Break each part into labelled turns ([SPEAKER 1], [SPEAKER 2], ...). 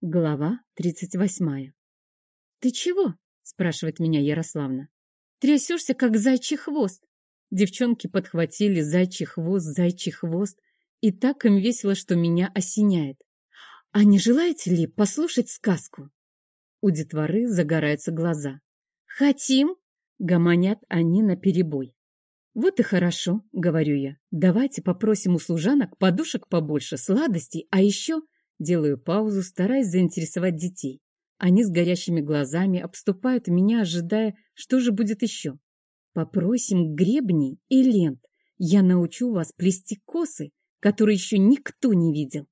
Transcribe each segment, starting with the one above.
[SPEAKER 1] Глава тридцать восьмая. «Ты чего?» — спрашивает меня Ярославна. «Трясешься, как зайчий хвост». Девчонки подхватили зайчий хвост, зайчий хвост, и так им весело, что меня осеняет. «А не желаете ли послушать сказку?» У детворы загораются глаза. «Хотим!» — гомонят они наперебой. «Вот и хорошо», — говорю я. «Давайте попросим у служанок подушек побольше, сладостей, а еще...» Делаю паузу, стараясь заинтересовать детей. Они с горящими глазами обступают меня, ожидая, что же будет еще. Попросим гребней и лент. Я научу вас плести косы, которые еще никто не видел.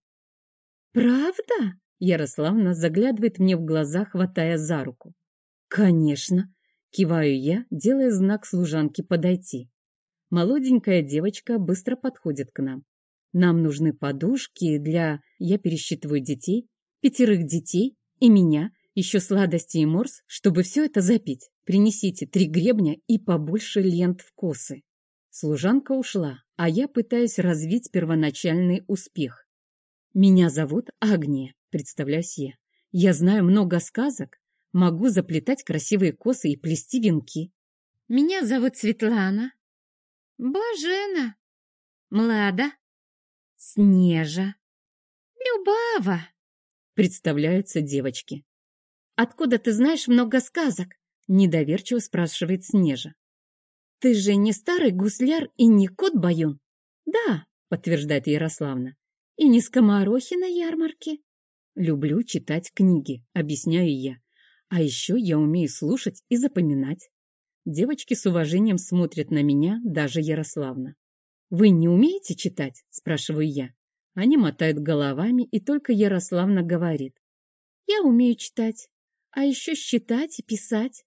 [SPEAKER 1] Правда? Ярославна заглядывает мне в глаза, хватая за руку. Конечно, киваю я, делая знак служанке подойти. Молоденькая девочка быстро подходит к нам. Нам нужны подушки для... Я пересчитываю детей, пятерых детей и меня, еще сладости и морс, чтобы все это запить. Принесите три гребня и побольше лент в косы. Служанка ушла, а я пытаюсь развить первоначальный успех. Меня зовут Агния, представляюсь я. Я знаю много сказок, могу заплетать красивые косы и плести венки. Меня зовут Светлана. Божена. Млада. Снежа. Любава, представляются девочки. Откуда ты знаешь много сказок? Недоверчиво спрашивает Снежа. Ты же не старый гусляр и не кот-баюн? Да, подтверждает Ярославна. И не скоморохи на ярмарке. Люблю читать книги, объясняю я. А еще я умею слушать и запоминать. Девочки с уважением смотрят на меня, даже Ярославна. «Вы не умеете читать?» – спрашиваю я. Они мотают головами, и только Ярославна говорит. «Я умею читать, а еще считать и писать».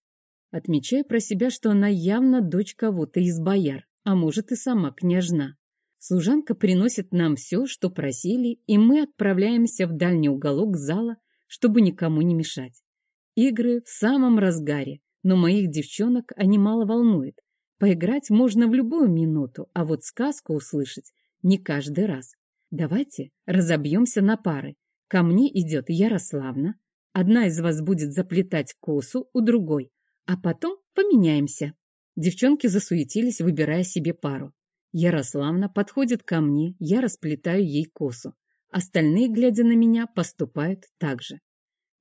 [SPEAKER 1] Отмечаю про себя, что она явно дочь кого-то из бояр, а может и сама княжна. Служанка приносит нам все, что просили, и мы отправляемся в дальний уголок зала, чтобы никому не мешать. Игры в самом разгаре, но моих девчонок они мало волнуют. Поиграть можно в любую минуту, а вот сказку услышать не каждый раз. Давайте разобьемся на пары. Ко мне идет Ярославна. Одна из вас будет заплетать косу у другой, а потом поменяемся. Девчонки засуетились, выбирая себе пару. Ярославна подходит ко мне, я расплетаю ей косу. Остальные, глядя на меня, поступают так же.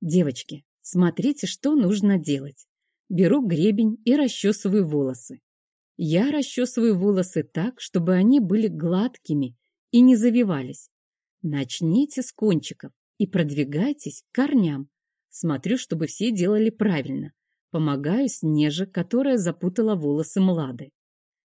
[SPEAKER 1] Девочки, смотрите, что нужно делать. Беру гребень и расчесываю волосы. Я расчесываю волосы так, чтобы они были гладкими и не завивались. Начните с кончиков и продвигайтесь к корням. Смотрю, чтобы все делали правильно. Помогаю Снеже, которая запутала волосы Млады.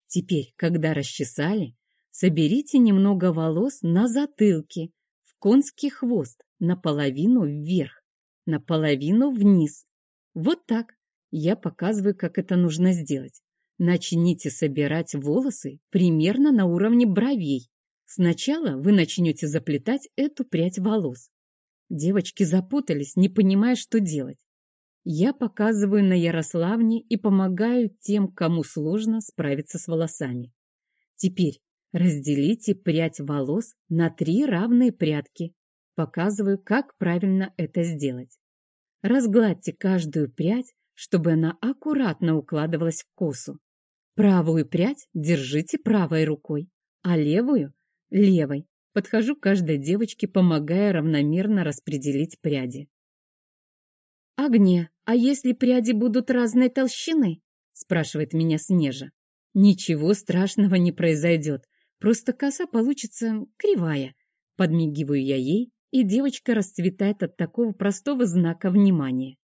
[SPEAKER 1] Теперь, когда расчесали, соберите немного волос на затылке, в конский хвост, наполовину вверх, наполовину вниз. Вот так. Я показываю, как это нужно сделать. Начните собирать волосы примерно на уровне бровей. Сначала вы начнете заплетать эту прядь волос. Девочки запутались, не понимая, что делать. Я показываю на Ярославне и помогаю тем, кому сложно справиться с волосами. Теперь разделите прядь волос на три равные прядки. Показываю, как правильно это сделать. Разгладьте каждую прядь, чтобы она аккуратно укладывалась в косу. Правую прядь держите правой рукой, а левую — левой. Подхожу к каждой девочке, помогая равномерно распределить пряди. «Агния, а если пряди будут разной толщины?» — спрашивает меня Снежа. «Ничего страшного не произойдет, просто коса получится кривая». Подмигиваю я ей, и девочка расцветает от такого простого знака внимания.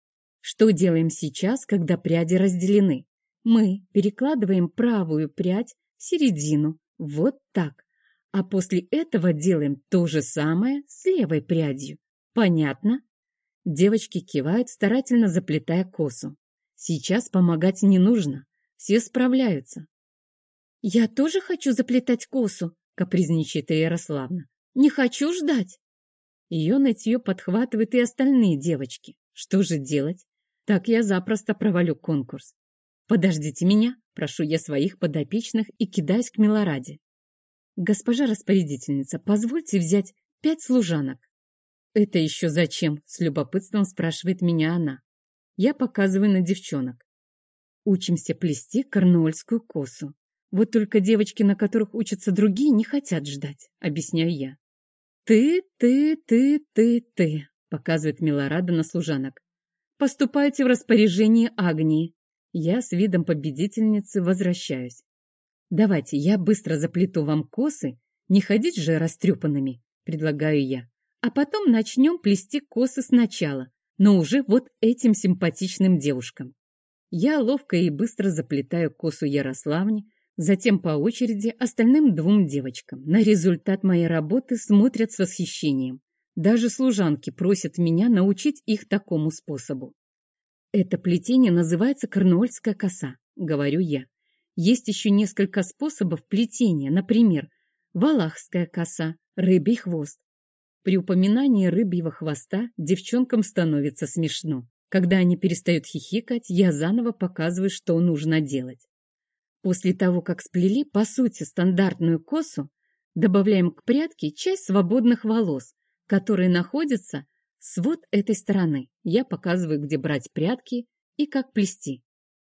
[SPEAKER 1] Что делаем сейчас, когда пряди разделены? Мы перекладываем правую прядь в середину, вот так. А после этого делаем то же самое с левой прядью. Понятно? Девочки кивают, старательно заплетая косу. Сейчас помогать не нужно. Все справляются. «Я тоже хочу заплетать косу», — капризничает Ярославна. «Не хочу ждать». Ее нытье подхватывают и остальные девочки. Что же делать? Так я запросто провалю конкурс. «Подождите меня!» — прошу я своих подопечных и кидаюсь к Милораде. «Госпожа распорядительница, позвольте взять пять служанок». «Это еще зачем?» — с любопытством спрашивает меня она. Я показываю на девчонок. Учимся плести корнуольскую косу. Вот только девочки, на которых учатся другие, не хотят ждать, объясняю я. «Ты, ты, ты, ты, ты», — показывает Милорада на служанок. «Поступайте в распоряжение Агнии». Я с видом победительницы возвращаюсь. «Давайте, я быстро заплету вам косы, не ходить же растрепанными», — предлагаю я. «А потом начнем плести косы сначала, но уже вот этим симпатичным девушкам». Я ловко и быстро заплетаю косу Ярославне, затем по очереди остальным двум девочкам. На результат моей работы смотрят с восхищением. Даже служанки просят меня научить их такому способу. Это плетение называется корнуольская коса, говорю я. Есть еще несколько способов плетения, например, валахская коса, рыбий хвост. При упоминании рыбьего хвоста девчонкам становится смешно. Когда они перестают хихикать, я заново показываю, что нужно делать. После того, как сплели, по сути, стандартную косу, добавляем к прядке часть свободных волос, которые находятся с вот этой стороны. Я показываю, где брать прядки и как плести.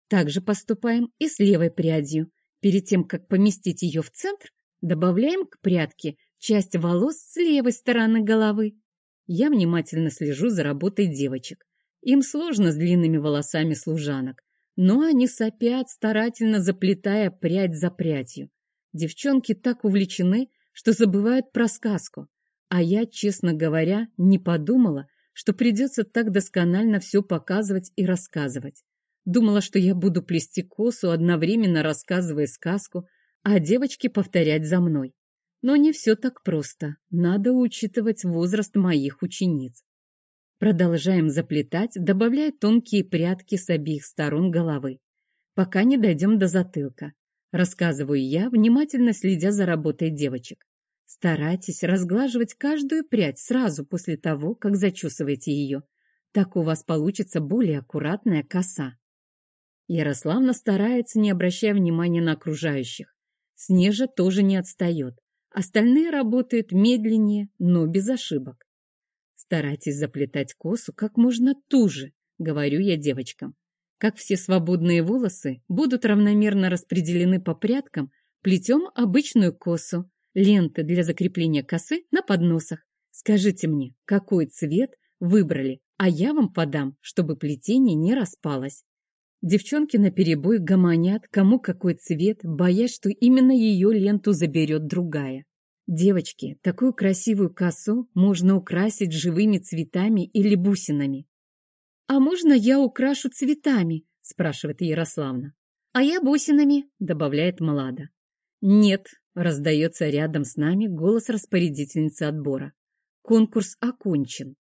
[SPEAKER 1] Также поступаем и с левой прядью. Перед тем, как поместить ее в центр, добавляем к прядке часть волос с левой стороны головы. Я внимательно слежу за работой девочек. Им сложно с длинными волосами служанок, но они сопят, старательно заплетая прядь за прядью. Девчонки так увлечены, что забывают про сказку. А я, честно говоря, не подумала, что придется так досконально все показывать и рассказывать. Думала, что я буду плести косу, одновременно рассказывая сказку, а девочки повторять за мной. Но не все так просто. Надо учитывать возраст моих учениц. Продолжаем заплетать, добавляя тонкие прядки с обеих сторон головы, пока не дойдем до затылка. Рассказываю я, внимательно следя за работой девочек. Старайтесь разглаживать каждую прядь сразу после того, как зачесываете ее. Так у вас получится более аккуратная коса. Ярославна старается, не обращая внимания на окружающих. Снежа тоже не отстает. Остальные работают медленнее, но без ошибок. Старайтесь заплетать косу как можно туже, говорю я девочкам. Как все свободные волосы будут равномерно распределены по прядкам, плетем обычную косу, ленты для закрепления косы на подносах. Скажите мне, какой цвет выбрали, а я вам подам, чтобы плетение не распалось. Девчонки наперебой гомонят, кому какой цвет, боясь, что именно ее ленту заберет другая. Девочки, такую красивую косу можно украсить живыми цветами или бусинами. «А можно я украшу цветами?» – спрашивает Ярославна. «А я бусинами», – добавляет Млада. «Нет», – раздается рядом с нами голос распорядительницы отбора. «Конкурс окончен.